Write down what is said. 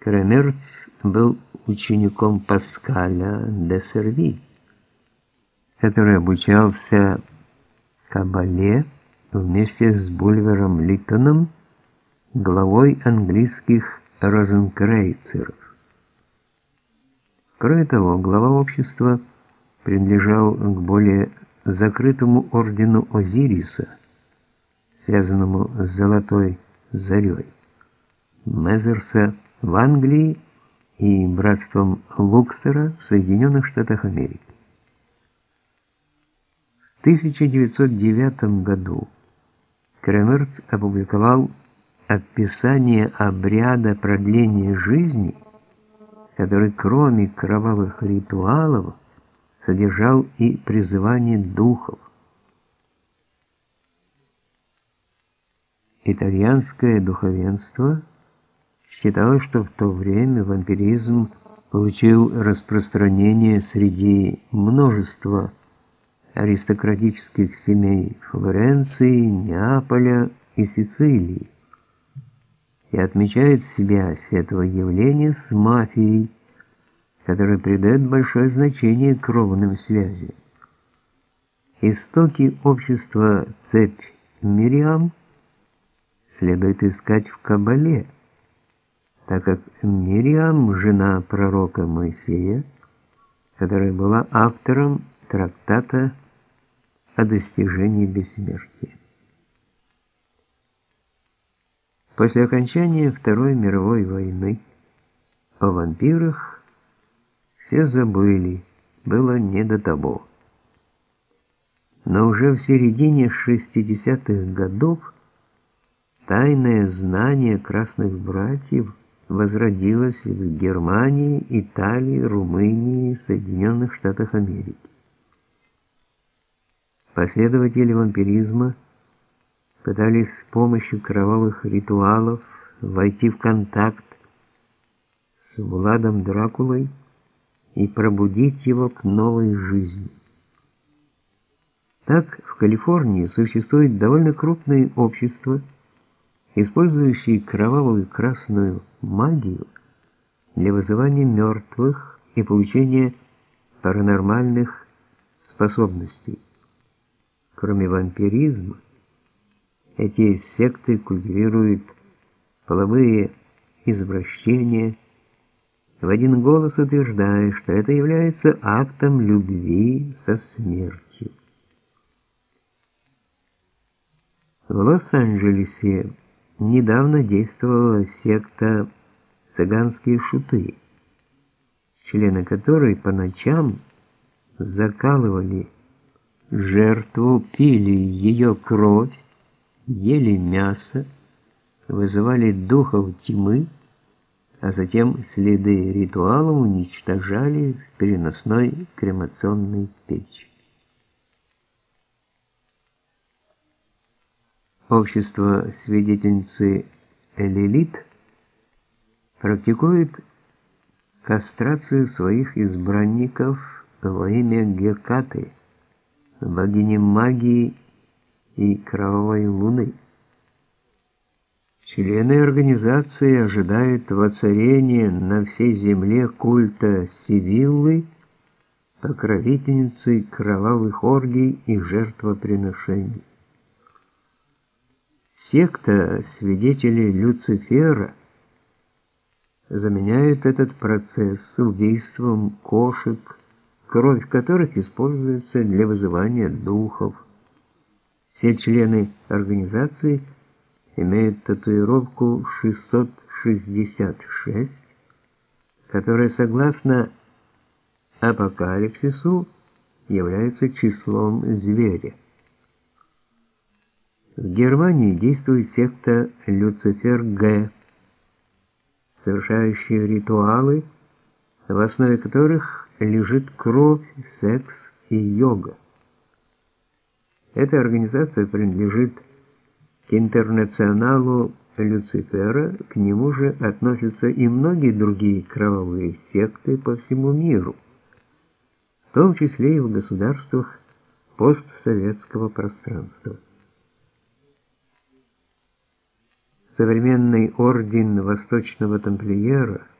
Кремерц был учеником Паскаля де Серви, который обучался Кабале вместе с Бульвером Литтоном, главой английских розенкрейцеров. Кроме того, глава общества принадлежал к более закрытому ордену Озириса, связанному с Золотой Зарей, Мезерса в Англии и братством Луксера в Соединенных Штатах Америки. В 1909 году Кремерц опубликовал описание обряда продления жизни, который кроме кровавых ритуалов содержал и призывание духов. Итальянское духовенство считалось, что в то время вампиризм получил распространение среди множества аристократических семей Флоренции, Неаполя и Сицилии и отмечает связь этого явления с мафией, которая придает большое значение кровным связям. Истоки общества цепь Мириам следует искать в Кабале, так как Мириам, жена пророка Моисея, которая была автором трактата о достижении бессмертия. После окончания Второй мировой войны о вампирах все забыли, было не до того. Но уже в середине 60-х годов тайное знание красных братьев возродилось в Германии, Италии, Румынии, Соединенных Штатах Америки. Последователи вампиризма пытались с помощью кровавых ритуалов войти в контакт с Владом Дракулой и пробудить его к новой жизни. Так, в Калифорнии существует довольно крупное общество, использующее кровавую красную магию для вызывания мертвых и получения паранормальных способностей. Кроме вампиризма, эти секты культивируют половые извращения, в один голос утверждая, что это является актом любви со смертью. В Лос-Анджелесе недавно действовала секта «Цыганские шуты», члены которой по ночам закалывали жертву, пили ее кровь, ели мясо, вызывали духов тьмы, а затем следы ритуала уничтожали в переносной кремационной печи. Общество свидетельницы Лилит практикует кастрацию своих избранников во имя Гекаты – богини магии и кровавой луны. Члены организации ожидают воцарения на всей земле культа Сивиллы, покровительницы кровавых оргий и жертвоприношений. Секта свидетелей Люцифера заменяет этот процесс убийством кошек, кровь которых используется для вызывания духов. Все члены организации имеют татуировку 666, которая, согласно апокалипсису, является числом зверя. В Германии действует секта Люцифер Г, совершающая ритуалы, в основе которых лежит кровь, секс и йога. Эта организация принадлежит к интернационалу Люцифера, к нему же относятся и многие другие кровавые секты по всему миру, в том числе и в государствах постсоветского пространства. Современный орден Восточного Тамплиера –